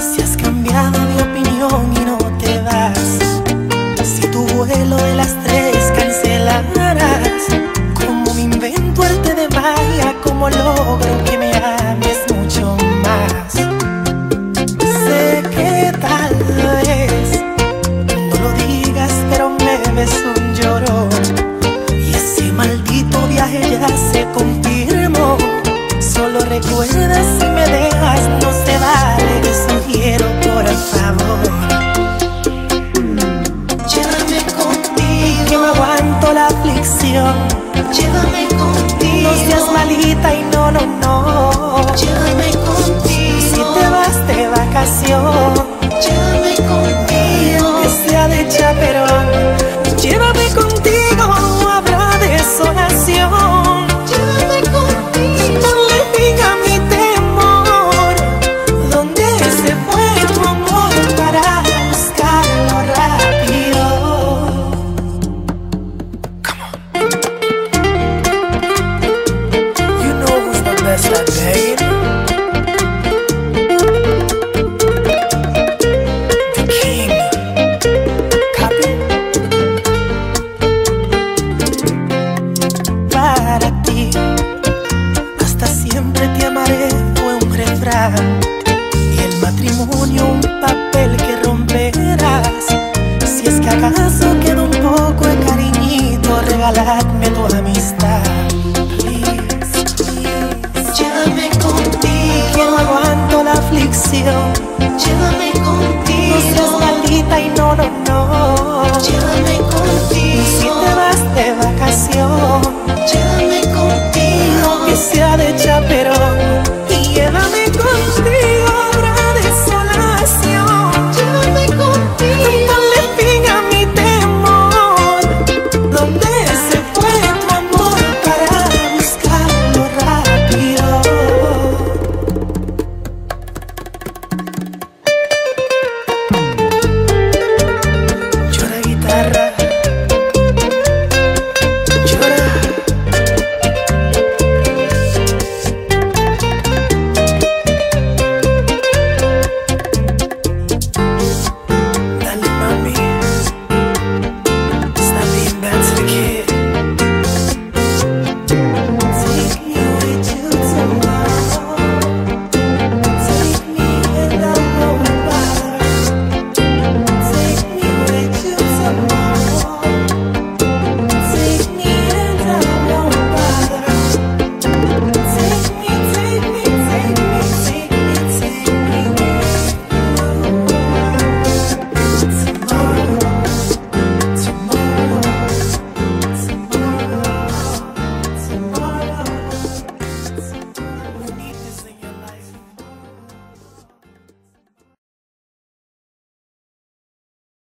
Si has cambiado de opinión y no te vas. Si tu vuelo de las tres cancelarás. Como me invento arte de magia, como logro que me ames mucho más. Sé que tal vez no lo digas, pero me ves un llorón. Y ese maldito viaje ya se confirmó. Solo recuerdas si me la aflicción. Llévame contigo. No seas malita y no, no, no. Y el matrimonio un papel que romperás. Si es que acaso queda un poco de cariñito, regaladme tu amistad. Please, please. Llévame contigo. No aguanto la aflicción.